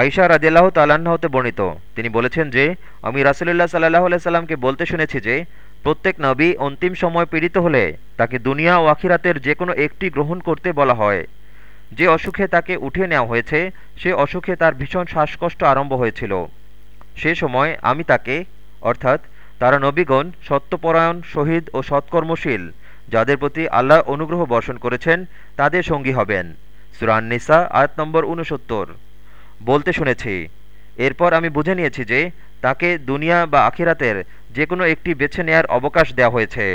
আইসা রাজিয়াল্লাহ হতে বর্ণিত। তিনি বলেছেন যে, আমি রাসুলুল্লাহ সাল্লাহ সাল্লামকে বলতে শুনেছি যে, প্রত্যেক নবী অন্তিম সময় পীড়িত হলে তাকে দুনিয়া ও আখিরাতের যে কোনো একটি গ্রহণ করতে বলা হয়। যে অসুখে তাকে উঠিয়ে নেওয়া হয়েছে, সে অসুখে তার ভীষণ শ্বাসকষ্ট আরম্ভ হয়েছিল। সে সময় আমি তাকে, অর্থাৎ তারা নবীগণ, সত্যপরায়ণ শহীদ ও সৎকর্মশীল, যাদের প্রতি আল্লাহ অনুগ্রহ বর্ষণ করেছেন, তাদের সঙ্গী হবেন। সুরান নিসা আয়াত নম্বর উনসত্তর বলতে শুনেছি। এরপর আমি বুঝে নিয়েছি যে তাকে দুনিয়া বা আখিরাতের যে কোনো একটি বেছে নেয়ার অবকাশ দেওয়া হয়েছে।